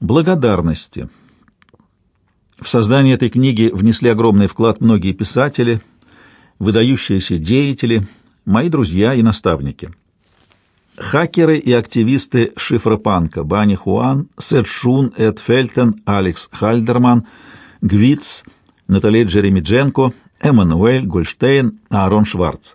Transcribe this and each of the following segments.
Благодарности. В создание этой книги внесли огромный вклад многие писатели, выдающиеся деятели, мои друзья и наставники. Хакеры и активисты шифропанка Бани Хуан, Сет Шун, Эд Фельтен, Алекс Хальдерман, Гвиц, Натали Джеремидженко, Эммануэль Гольштейн, Аарон Шварц.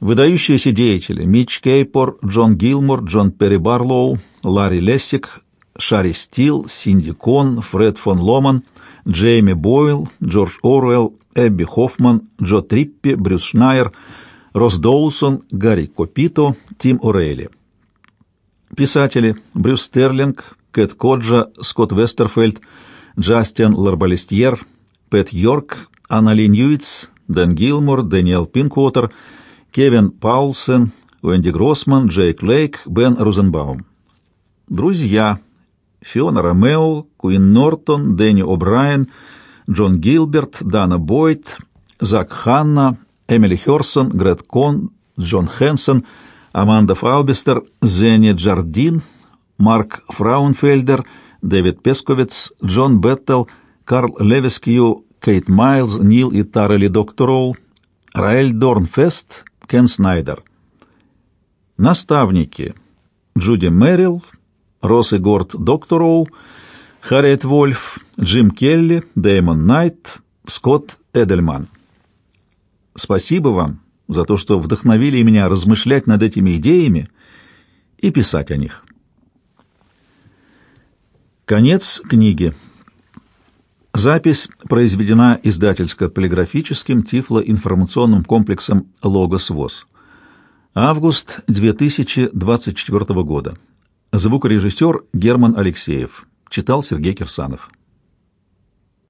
Выдающиеся деятели Митч Кейпор, Джон Гилмор, Джон Перри Барлоу, Ларри Лессик, Шарри Стил, Синди Кон, Фред фон Ломан, Джейми Бойл, Джордж Оруэлл, Эбби Хоффман, Джо Триппи, Брюс Шнайер, Росс Доусон, Гарри Копито, Тим Орейли. Писатели Брюс Стерлинг, Кэт Коджа, Скотт Вестерфельд, Джастин Ларбалестьер, Пэт Йорк, Аннали Ньюитс, Дэн Гилмор, Дэниел Пинквотер, Кевин Паулсен, Уэнди Гроссман, Джейк Лейк, Бен Розенбаум. Друзья Фиона Ромео, Куин Нортон, Дэнни О'Брайен, Джон Гилберт, Дана Бойд, Зак Ханна, Эмили Херсон, Грет Кон, Джон Хэнсон, Аманда Фаубестер, Зенни Джардин, Марк Фраунфельдер, Дэвид Песковец, Джон Беттел, Карл Левискью, Кейт Майлз, Нил и Тарели Доктороу, Раэль Дорнфест, Кен Снайдер. Наставники. Джуди Мэрил, Росс и Горд Доктороу, Харриет Вольф, Джим Келли, Дэймон Найт, Скотт Эдельман. Спасибо вам за то, что вдохновили меня размышлять над этими идеями и писать о них. Конец книги. Запись произведена издательско-полиграфическим тифлоинформационным комплексом «Логос ВОЗ». Август 2024 года. Звукорежиссер Герман Алексеев. Читал Сергей Кирсанов.